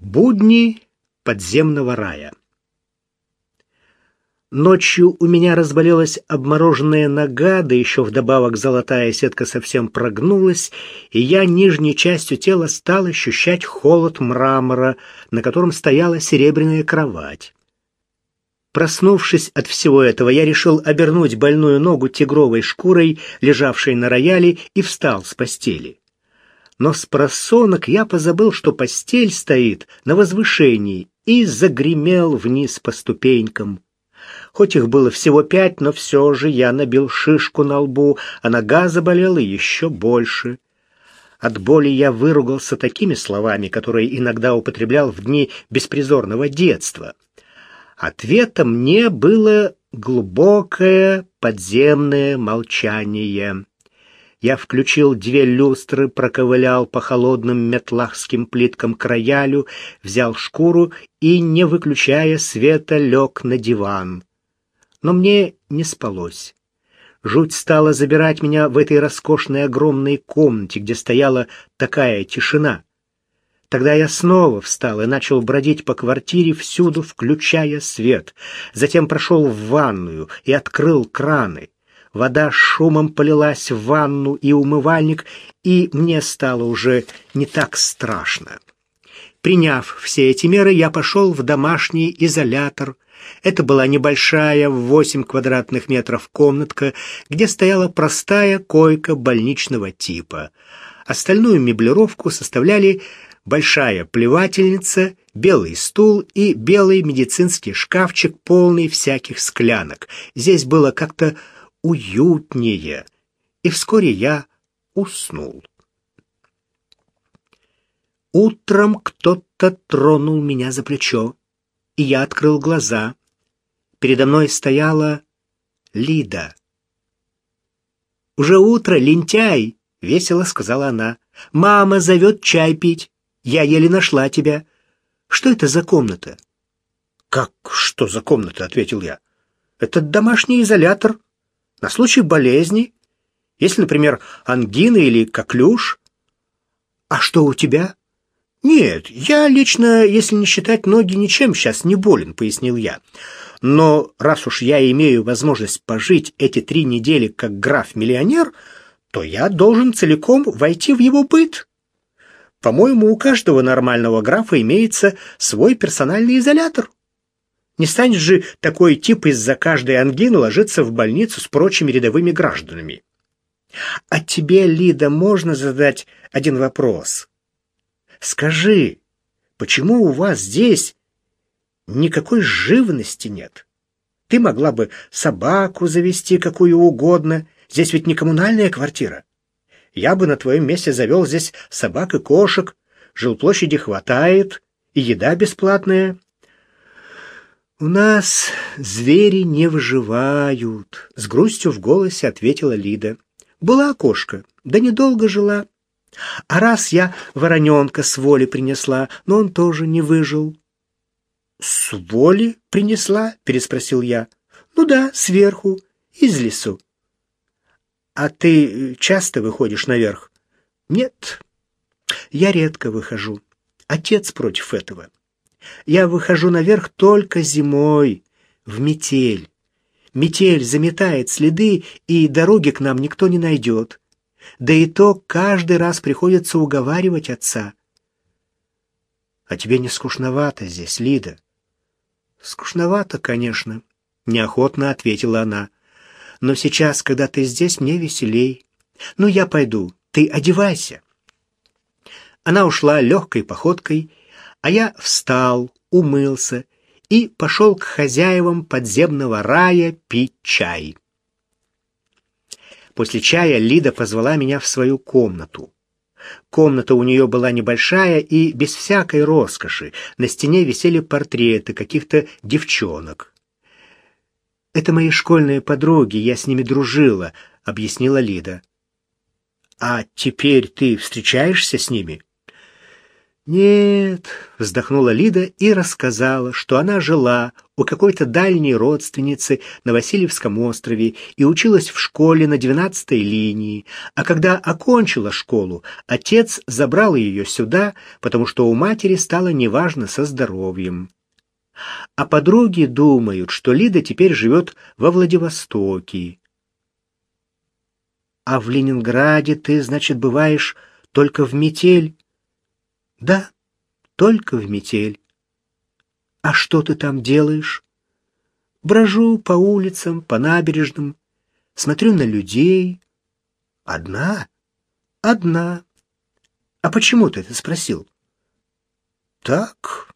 Будни подземного рая. Ночью у меня разболелась обмороженная нога, да еще вдобавок золотая сетка совсем прогнулась, и я нижней частью тела стал ощущать холод мрамора, на котором стояла серебряная кровать. Проснувшись от всего этого, я решил обернуть больную ногу тигровой шкурой, лежавшей на рояле, и встал с постели но с просонок я позабыл, что постель стоит на возвышении, и загремел вниз по ступенькам. Хоть их было всего пять, но все же я набил шишку на лбу, а нога заболела еще больше. От боли я выругался такими словами, которые иногда употреблял в дни беспризорного детства. Ответом мне было глубокое подземное молчание. Я включил две люстры, проковылял по холодным метлахским плиткам к роялю, взял шкуру и, не выключая света, лег на диван. Но мне не спалось. Жуть стала забирать меня в этой роскошной огромной комнате, где стояла такая тишина. Тогда я снова встал и начал бродить по квартире всюду, включая свет. Затем прошел в ванную и открыл краны. Вода шумом полилась в ванну и умывальник, и мне стало уже не так страшно. Приняв все эти меры, я пошел в домашний изолятор. Это была небольшая в 8 квадратных метров комнатка, где стояла простая койка больничного типа. Остальную меблировку составляли большая плевательница, белый стул и белый медицинский шкафчик, полный всяких склянок. Здесь было как-то уютнее, и вскоре я уснул. Утром кто-то тронул меня за плечо, и я открыл глаза. Передо мной стояла Лида. «Уже утро, лентяй!» — весело сказала она. «Мама зовет чай пить. Я еле нашла тебя. Что это за комната?» «Как что за комната?» — ответил я. «Это домашний изолятор на случай болезни, если, например, ангина или коклюш. А что у тебя? Нет, я лично, если не считать ноги, ничем сейчас не болен, пояснил я. Но раз уж я имею возможность пожить эти три недели как граф-миллионер, то я должен целиком войти в его быт. По-моему, у каждого нормального графа имеется свой персональный изолятор. Не станет же такой тип из-за каждой ангины ложиться в больницу с прочими рядовыми гражданами. А тебе, Лида, можно задать один вопрос? Скажи, почему у вас здесь никакой живности нет? Ты могла бы собаку завести какую угодно, здесь ведь не коммунальная квартира. Я бы на твоем месте завел здесь собак и кошек, жилплощади хватает, и еда бесплатная. «У нас звери не выживают», — с грустью в голосе ответила Лида. «Была кошка, да недолго жила. А раз я вороненка с воли принесла, но он тоже не выжил». «С воли принесла?» — переспросил я. «Ну да, сверху, из лесу». «А ты часто выходишь наверх?» «Нет, я редко выхожу. Отец против этого». Я выхожу наверх только зимой, в метель. Метель заметает следы, и дороги к нам никто не найдет. Да и то каждый раз приходится уговаривать отца. А тебе не скучновато здесь, Лида? Скучновато, конечно, неохотно ответила она. Но сейчас, когда ты здесь, мне веселей. Ну, я пойду, ты одевайся. Она ушла легкой походкой а я встал, умылся и пошел к хозяевам подземного рая пить чай. После чая Лида позвала меня в свою комнату. Комната у нее была небольшая и без всякой роскоши. На стене висели портреты каких-то девчонок. «Это мои школьные подруги, я с ними дружила», — объяснила Лида. «А теперь ты встречаешься с ними?» «Нет», — вздохнула Лида и рассказала, что она жила у какой-то дальней родственницы на Васильевском острове и училась в школе на 12-й линии, а когда окончила школу, отец забрал ее сюда, потому что у матери стало неважно со здоровьем. А подруги думают, что Лида теперь живет во Владивостоке. «А в Ленинграде ты, значит, бываешь только в метель?» Да, только в метель. А что ты там делаешь? Брожу по улицам, по набережным, смотрю на людей. Одна? Одна. А почему ты это спросил? Так.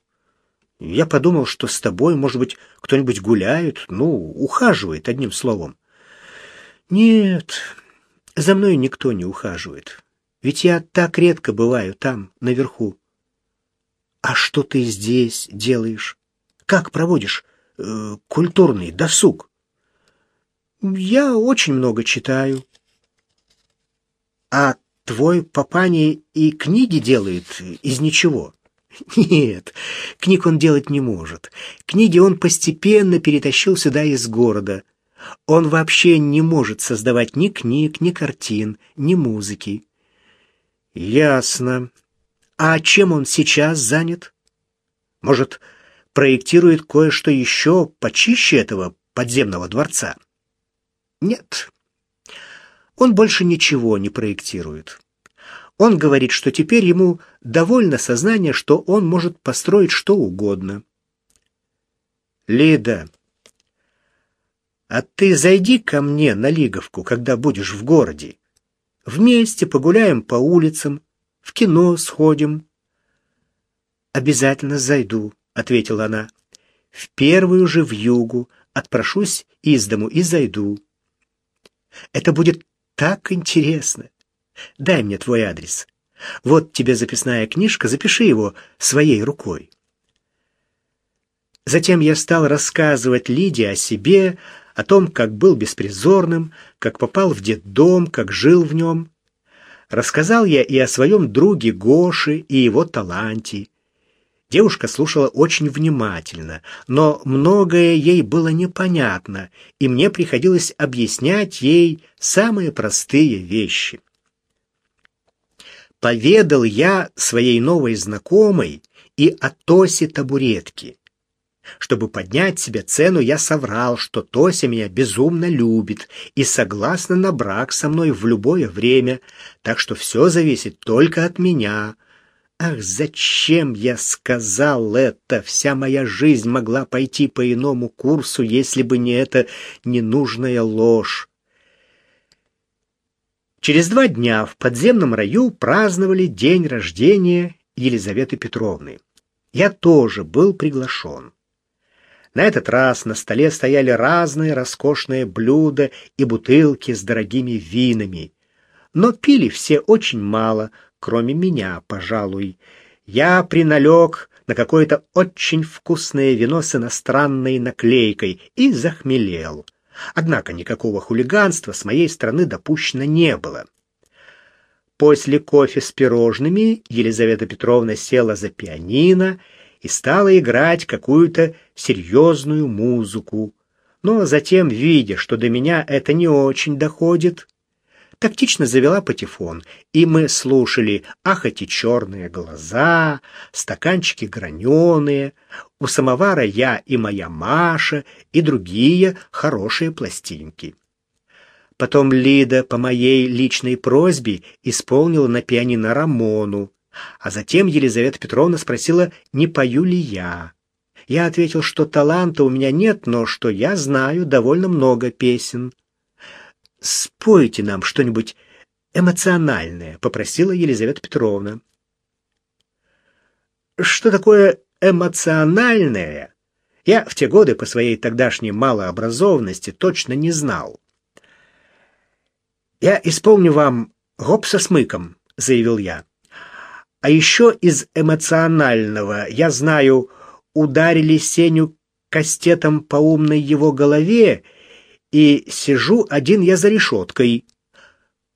Я подумал, что с тобой, может быть, кто-нибудь гуляет, ну, ухаживает, одним словом. Нет, за мной никто не ухаживает. Ведь я так редко бываю там, наверху. А что ты здесь делаешь? Как проводишь э, культурный досуг? Я очень много читаю. А твой папани и книги делает из ничего? Нет, книг он делать не может. Книги он постепенно перетащил сюда из города. Он вообще не может создавать ни книг, ни картин, ни музыки. Ясно. А чем он сейчас занят? Может, проектирует кое-что еще почище этого подземного дворца? Нет. Он больше ничего не проектирует. Он говорит, что теперь ему довольно сознание, что он может построить что угодно. Лида, а ты зайди ко мне на Лиговку, когда будешь в городе. Вместе погуляем по улицам, в кино сходим. Обязательно зайду, ответила она. В первую же в югу отпрошусь из дому и зайду. Это будет так интересно. Дай мне твой адрес. Вот тебе записная книжка, запиши его своей рукой. Затем я стал рассказывать Лиде о себе, о том, как был беспризорным, как попал в детдом, как жил в нем. Рассказал я и о своем друге Гоше и его таланте. Девушка слушала очень внимательно, но многое ей было непонятно, и мне приходилось объяснять ей самые простые вещи. Поведал я своей новой знакомой и о Тосе табуретки. Чтобы поднять себе цену, я соврал, что Тося меня безумно любит и согласна на брак со мной в любое время, так что все зависит только от меня. Ах, зачем я сказал это? Вся моя жизнь могла пойти по иному курсу, если бы не эта ненужная ложь. Через два дня в подземном раю праздновали день рождения Елизаветы Петровны. Я тоже был приглашен. На этот раз на столе стояли разные роскошные блюда и бутылки с дорогими винами. Но пили все очень мало, кроме меня, пожалуй. Я приналег на какое-то очень вкусное вино с иностранной наклейкой и захмелел. Однако никакого хулиганства с моей стороны допущено не было. После кофе с пирожными Елизавета Петровна села за пианино и стала играть какую-то серьезную музыку. Но затем, видя, что до меня это не очень доходит, тактично завела патефон, и мы слушали «Ах, эти черные глаза», «Стаканчики граненые», «У самовара я и моя Маша» и другие хорошие пластинки. Потом Лида по моей личной просьбе исполнила на пианино Рамону, а затем Елизавета Петровна спросила, не пою ли я. Я ответил, что таланта у меня нет, но что я знаю довольно много песен. «Спойте нам что-нибудь эмоциональное», — попросила Елизавета Петровна. Что такое эмоциональное, я в те годы по своей тогдашней малообразованности точно не знал. «Я исполню вам гоп со смыком», — заявил я. А еще из эмоционального, я знаю, ударили Сеню кастетом по умной его голове, и сижу один я за решеткой.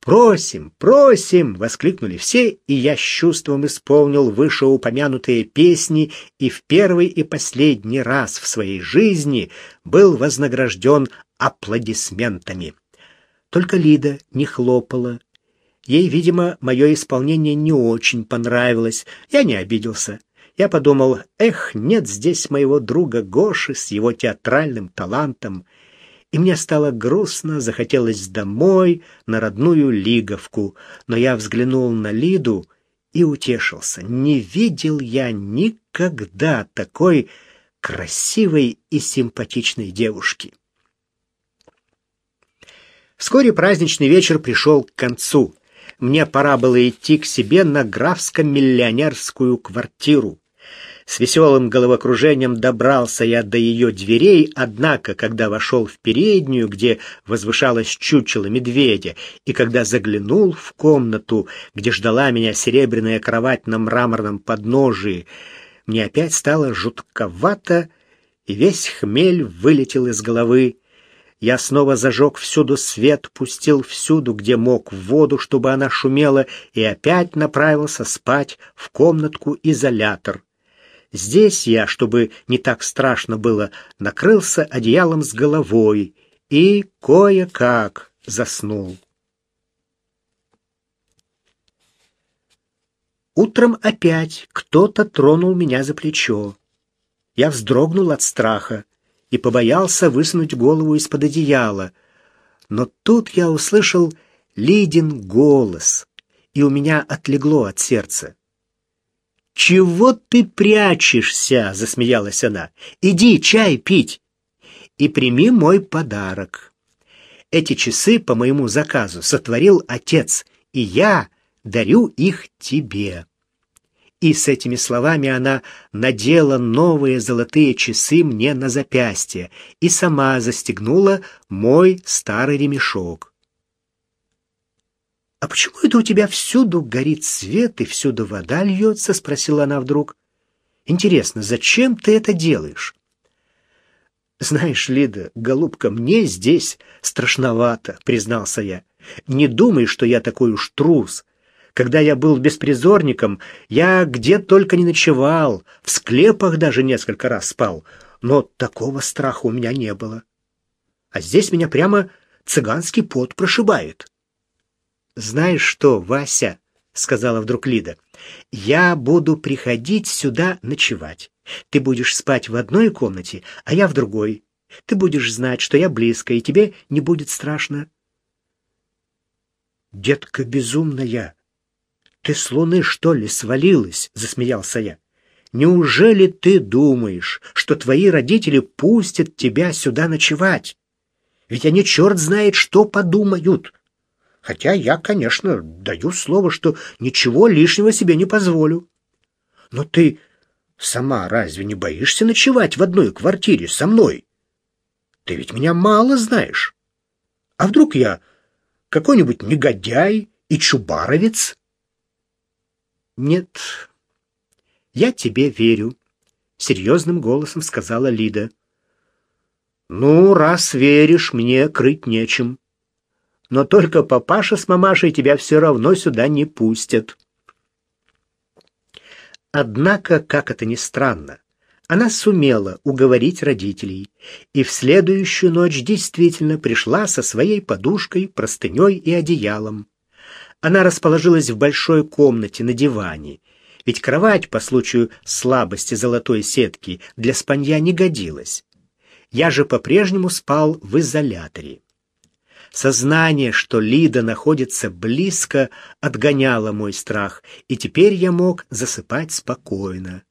«Просим, просим!» — воскликнули все, и я с чувством исполнил вышеупомянутые песни и в первый и последний раз в своей жизни был вознагражден аплодисментами. Только Лида не хлопала. Ей, видимо, мое исполнение не очень понравилось. Я не обиделся. Я подумал, эх, нет здесь моего друга Гоши с его театральным талантом и мне стало грустно, захотелось домой, на родную Лиговку, но я взглянул на Лиду и утешился. Не видел я никогда такой красивой и симпатичной девушки. Вскоре праздничный вечер пришел к концу. Мне пора было идти к себе на графско-миллионерскую квартиру. С веселым головокружением добрался я до ее дверей, однако, когда вошел в переднюю, где возвышалось чучело медведя, и когда заглянул в комнату, где ждала меня серебряная кровать на мраморном подножии, мне опять стало жутковато, и весь хмель вылетел из головы. Я снова зажег всюду свет, пустил всюду, где мог, в воду, чтобы она шумела, и опять направился спать в комнатку-изолятор. Здесь я, чтобы не так страшно было, накрылся одеялом с головой и кое-как заснул. Утром опять кто-то тронул меня за плечо. Я вздрогнул от страха и побоялся высунуть голову из-под одеяла. Но тут я услышал Лидин голос, и у меня отлегло от сердца. «Чего ты прячешься?» — засмеялась она. «Иди чай пить и прими мой подарок. Эти часы по моему заказу сотворил отец, и я дарю их тебе». И с этими словами она надела новые золотые часы мне на запястье и сама застегнула мой старый ремешок. «А почему это у тебя всюду горит свет и всюду вода льется?» — спросила она вдруг. «Интересно, зачем ты это делаешь?» «Знаешь, Лида, голубка, мне здесь страшновато», — признался я. «Не думай, что я такой уж трус. Когда я был беспризорником, я где только не ночевал, в склепах даже несколько раз спал, но такого страха у меня не было. А здесь меня прямо цыганский пот прошибает». «Знаешь что, Вася?» — сказала вдруг Лида. «Я буду приходить сюда ночевать. Ты будешь спать в одной комнате, а я в другой. Ты будешь знать, что я близко, и тебе не будет страшно». «Детка безумная! Ты с луны, что ли, свалилась?» — засмеялся я. «Неужели ты думаешь, что твои родители пустят тебя сюда ночевать? Ведь они черт знает, что подумают. Хотя я, конечно, даю слово, что ничего лишнего себе не позволю. Но ты сама разве не боишься ночевать в одной квартире со мной? Ты ведь меня мало знаешь. А вдруг я какой-нибудь негодяй и чубаровец? Нет, я тебе верю, — серьезным голосом сказала Лида. Ну, раз веришь, мне крыть нечем но только папаша с мамашей тебя все равно сюда не пустят. Однако, как это ни странно, она сумела уговорить родителей, и в следующую ночь действительно пришла со своей подушкой, простыней и одеялом. Она расположилась в большой комнате на диване, ведь кровать по случаю слабости золотой сетки для спанья не годилась. Я же по-прежнему спал в изоляторе. Сознание, что Лида находится близко, отгоняло мой страх, и теперь я мог засыпать спокойно.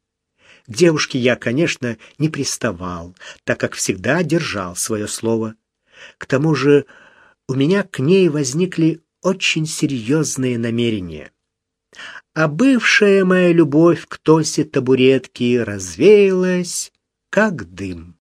К девушке я, конечно, не приставал, так как всегда держал свое слово. К тому же у меня к ней возникли очень серьезные намерения. А бывшая моя любовь к Тосе табуретки развеялась, как дым.